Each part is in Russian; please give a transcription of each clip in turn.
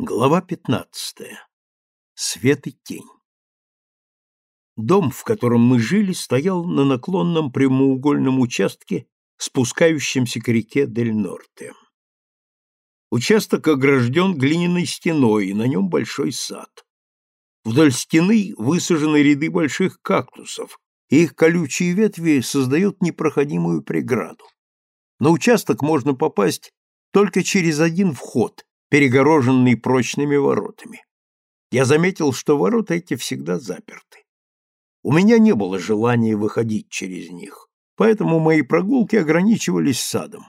Глава пятнадцатая. Свет и тень. Дом, в котором мы жили, стоял на наклонном прямоугольном участке, спускающемся к реке Дель-Норте. Участок огражден глиняной стеной, и на нем большой сад. Вдоль стены высажены ряды больших кактусов, и их колючие ветви создают непроходимую преграду. На участок можно попасть только через один вход, перегороженный прочными воротами. Я заметил, что ворота эти всегда заперты. У меня не было желания выходить через них, поэтому мои прогулки ограничивались садом.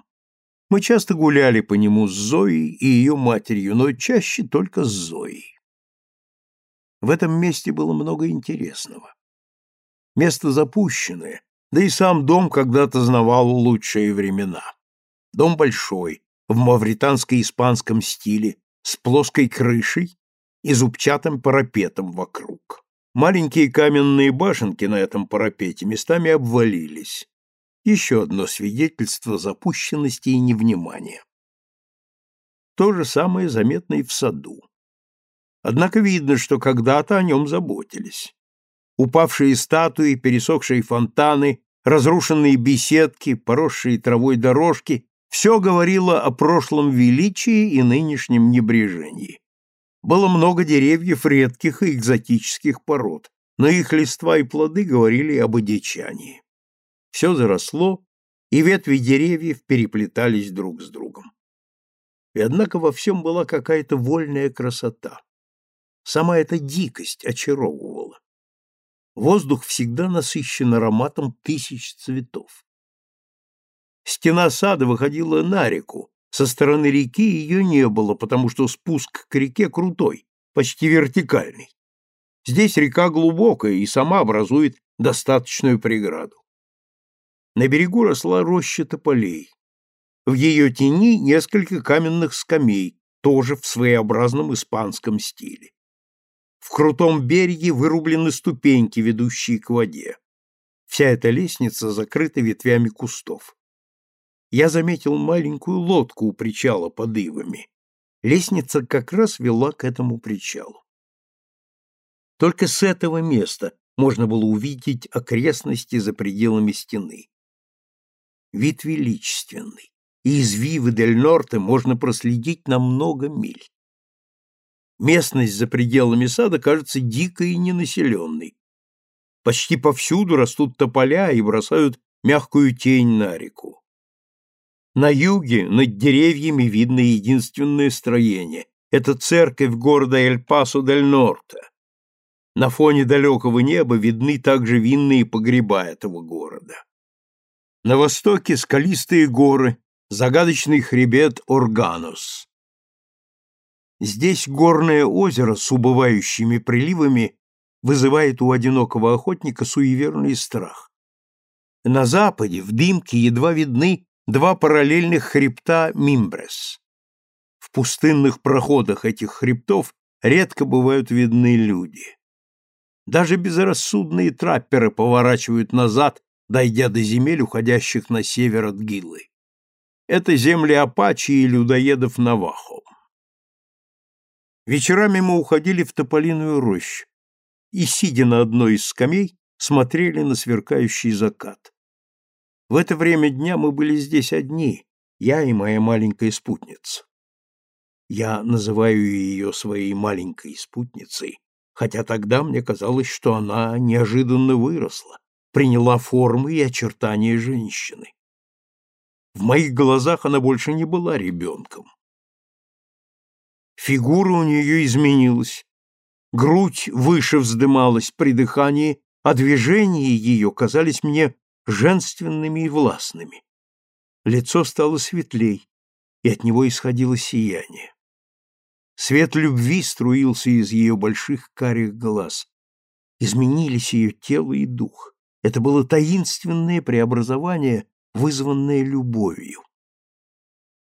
Мы часто гуляли по нему с Зоей и ее матерью, но чаще только с Зоей. В этом месте было много интересного. Место запущенное, да и сам дом когда-то знавал лучшие времена. Дом большой, в мавританско-испанском стиле, с плоской крышей и зубчатым парапетом вокруг. Маленькие каменные башенки на этом парапете местами обвалились. Еще одно свидетельство запущенности и невнимания. То же самое заметно и в саду. Однако видно, что когда-то о нем заботились. Упавшие статуи, пересохшие фонтаны, разрушенные беседки, поросшие травой дорожки все говорило о прошлом величии и нынешнем небрежении. Было много деревьев редких и экзотических пород, но их листва и плоды говорили об одичании. Все заросло, и ветви деревьев переплетались друг с другом. И однако во всем была какая-то вольная красота. Сама эта дикость очаровывала. Воздух всегда насыщен ароматом тысяч цветов. Стена сада выходила на реку. Со стороны реки ее не было, потому что спуск к реке крутой, почти вертикальный. Здесь река глубокая и сама образует достаточную преграду. На берегу росла роща тополей. В ее тени несколько каменных скамей, тоже в своеобразном испанском стиле. В крутом береге вырублены ступеньки, ведущие к воде. Вся эта лестница закрыта ветвями кустов я заметил маленькую лодку у причала под ивами. Лестница как раз вела к этому причалу. Только с этого места можно было увидеть окрестности за пределами стены. Вид величественный, и извивы Дель Норте можно проследить на много миль. Местность за пределами сада кажется дикой и ненаселенной. Почти повсюду растут тополя и бросают мягкую тень на реку. На юге над деревьями видно единственное строение. Это церковь города Эль-Пасо-дель-Норте. На фоне далекого неба видны также винные погреба этого города. На востоке скалистые горы, загадочный хребет Органос. Здесь горное озеро с убывающими приливами вызывает у одинокого охотника суеверный страх. На западе в дымке едва видны два параллельных хребта Мимбрес. В пустынных проходах этих хребтов редко бывают видны люди. Даже безрассудные трапперы поворачивают назад, дойдя до земель, уходящих на север от Гиллы. Это земли Апачи и людоедов Навахо. Вечерами мы уходили в тополиную рощу и, сидя на одной из скамей, смотрели на сверкающий закат. В это время дня мы были здесь одни, я и моя маленькая спутница. Я называю ее своей маленькой спутницей, хотя тогда мне казалось, что она неожиданно выросла, приняла формы и очертания женщины. В моих глазах она больше не была ребенком. Фигура у нее изменилась, грудь выше вздымалась при дыхании, а движения ее казались мне женственными и властными. Лицо стало светлей, и от него исходило сияние. Свет любви струился из ее больших карих глаз. Изменились ее тело и дух. Это было таинственное преобразование, вызванное любовью.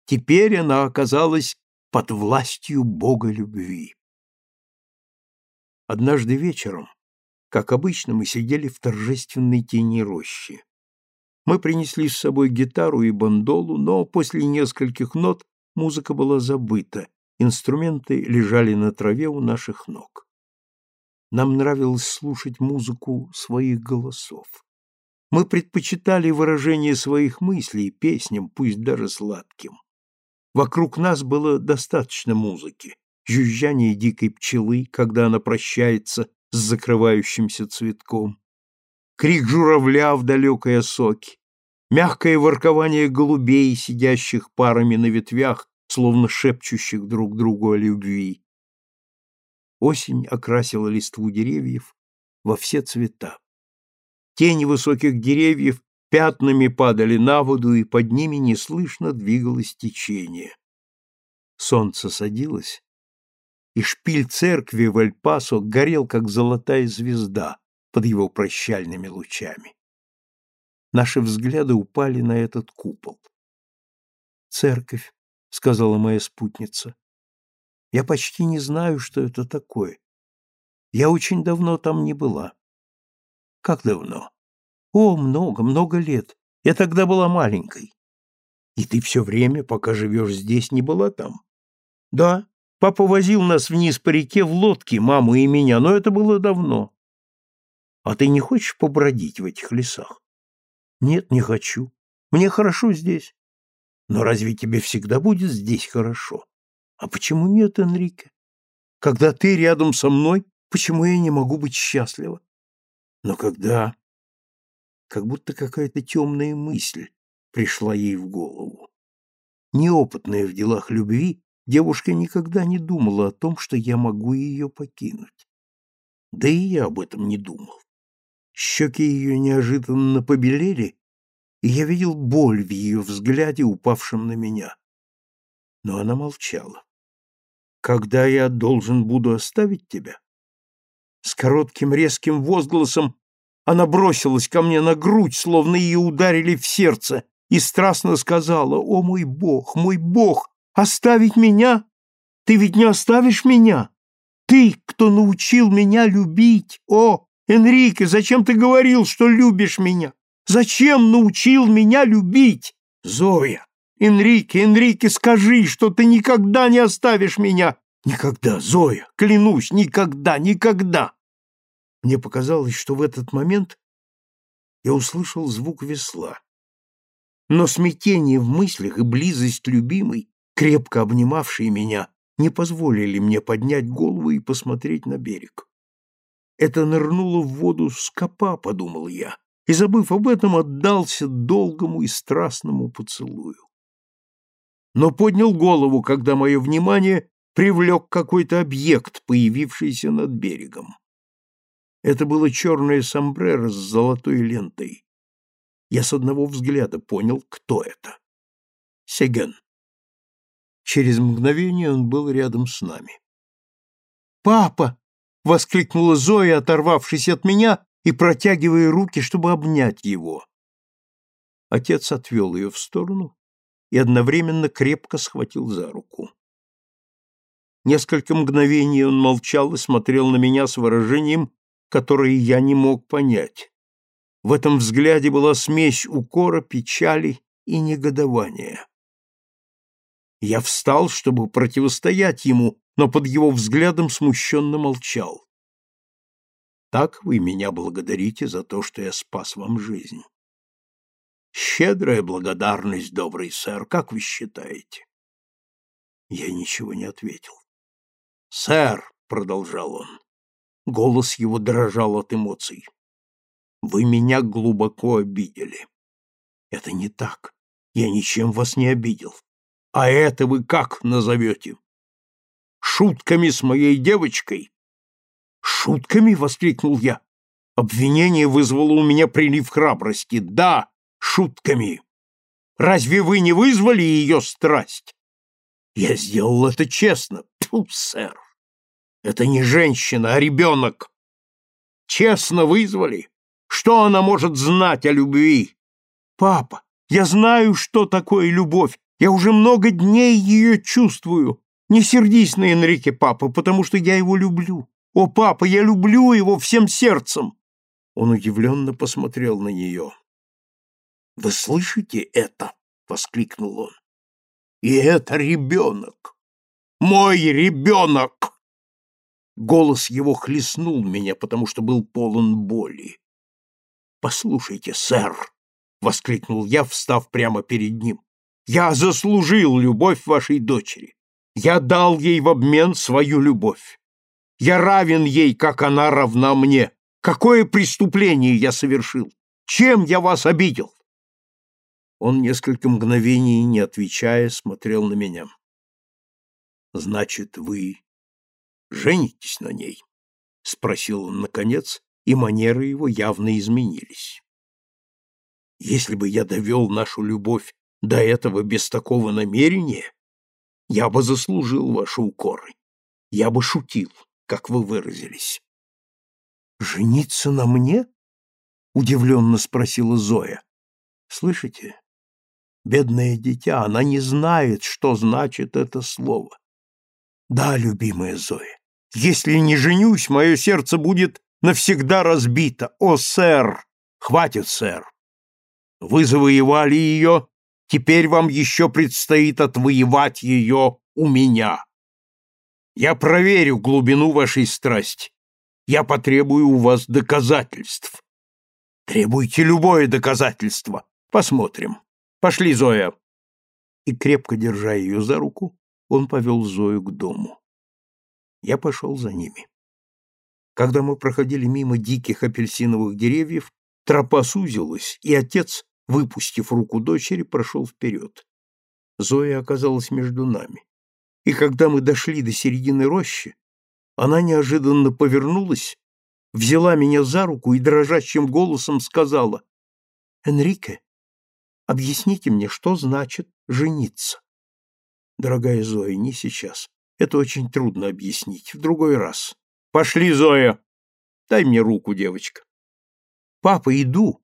Теперь она оказалась под властью Бога любви. Однажды вечером, как обычно, мы сидели в торжественной тени рощи. Мы принесли с собой гитару и бандолу, но после нескольких нот музыка была забыта, Инструменты лежали на траве у наших ног. Нам нравилось слушать музыку своих голосов. Мы предпочитали выражение своих мыслей песням, пусть даже сладким. Вокруг нас было достаточно музыки. Жужжание дикой пчелы, когда она прощается с закрывающимся цветком. Крик журавля в далекой осоке. Мягкое воркование голубей, сидящих парами на ветвях, словно шепчущих друг другу о любви. Осень окрасила листву деревьев во все цвета. Тени высоких деревьев пятнами падали на воду, и под ними неслышно двигалось течение. Солнце садилось, и шпиль церкви в Эль-Пасо горел, как золотая звезда под его прощальными лучами. Наши взгляды упали на этот купол. «Церковь», — сказала моя спутница. «Я почти не знаю, что это такое. Я очень давно там не была. Как давно? О, много, много лет. Я тогда была маленькой. И ты все время, пока живешь здесь, не была там? Да. Папа возил нас вниз по реке в лодке, маму и меня, но это было давно. А ты не хочешь побродить в этих лесах? Нет, не хочу. Мне хорошо здесь. Но разве тебе всегда будет здесь хорошо? А почему нет, Энрике? Когда ты рядом со мной, почему я не могу быть счастлива? Но когда... Как будто какая-то темная мысль пришла ей в голову. Неопытная в делах любви, девушка никогда не думала о том, что я могу ее покинуть. Да и я об этом не думал. Щеки ее неожиданно побелели, и я видел боль в ее взгляде, упавшем на меня. Но она молчала. «Когда я должен буду оставить тебя?» С коротким резким возгласом она бросилась ко мне на грудь, словно ее ударили в сердце, и страстно сказала, «О, мой Бог, мой Бог, оставить меня? Ты ведь не оставишь меня? Ты, кто научил меня любить? О, Энрике, зачем ты говорил, что любишь меня? Зачем научил меня любить? Зоя, Энрике, Энрике, скажи, что ты никогда не оставишь меня. Никогда, Зоя, клянусь, никогда, никогда. Мне показалось, что в этот момент я услышал звук весла. Но смятение в мыслях и близость любимой, крепко обнимавшей меня, не позволили мне поднять голову и посмотреть на берег. Это нырнуло в воду скопа, подумал я, и, забыв об этом, отдался долгому и страстному поцелую. Но поднял голову, когда мое внимание привлек какой-то объект, появившийся над берегом. Это было черное сомбреро с золотой лентой. Я с одного взгляда понял, кто это. Сеген. Через мгновение он был рядом с нами. «Папа!» — воскликнула Зоя, оторвавшись от меня и протягивая руки, чтобы обнять его. Отец отвел ее в сторону и одновременно крепко схватил за руку. Несколько мгновений он молчал и смотрел на меня с выражением, которые я не мог понять. В этом взгляде была смесь укора, печали и негодования. Я встал, чтобы противостоять ему, но под его взглядом смущенно молчал. Так вы меня благодарите за то, что я спас вам жизнь. Щедрая благодарность, добрый сэр, как вы считаете? Я ничего не ответил. Сэр, продолжал он, Голос его дрожал от эмоций. «Вы меня глубоко обидели». «Это не так. Я ничем вас не обидел. А это вы как назовете?» «Шутками с моей девочкой?» «Шутками?» — воскликнул я. Обвинение вызвало у меня прилив храбрости. «Да, шутками. Разве вы не вызвали ее страсть?» «Я сделал это честно. Тьфу, сэр. Это не женщина, а ребенок. Честно вызвали. Что она может знать о любви? Папа, я знаю, что такое любовь. Я уже много дней ее чувствую. Не сердись на Энрике, папа, потому что я его люблю. О, папа, я люблю его всем сердцем. Он удивленно посмотрел на нее. «Вы слышите это?» — воскликнул он. «И это ребенок! Мой ребенок!» Голос его хлестнул меня, потому что был полон боли. «Послушайте, сэр!» — воскликнул я, встав прямо перед ним. «Я заслужил любовь вашей дочери. Я дал ей в обмен свою любовь. Я равен ей, как она равна мне. Какое преступление я совершил? Чем я вас обидел?» Он несколько мгновений, не отвечая, смотрел на меня. «Значит, вы женитесь на ней?» — спросил он наконец, и манеры его явно изменились. «Если бы я довел нашу любовь до этого без такого намерения, я бы заслужил ваши укоры. Я бы шутил, как вы выразились». «Жениться на мне?» — удивленно спросила Зоя. «Слышите? Бедное дитя, она не знает, что значит это слово. Да, любимая Зоя, если не женюсь, мое сердце будет навсегда разбито. О, сэр! Хватит, сэр! Вы завоевали ее, теперь вам еще предстоит отвоевать ее у меня. Я проверю глубину вашей страсти. Я потребую у вас доказательств. Требуйте любое доказательство. Посмотрим. Пошли, Зоя. И крепко держа ее за руку, он повел Зою к дому. Я пошел за ними. Когда мы проходили мимо диких апельсиновых деревьев, тропа сузилась, и отец, выпустив руку дочери, прошел вперед. Зоя оказалась между нами. И когда мы дошли до середины рощи, она неожиданно повернулась, взяла меня за руку и дрожащим голосом сказала, «Энрике, объясните мне, что значит жениться?» Дорогая Зоя, не сейчас. Это очень трудно объяснить. В другой раз. Пошли, Зоя. Дай мне руку, девочка. Папа, иду.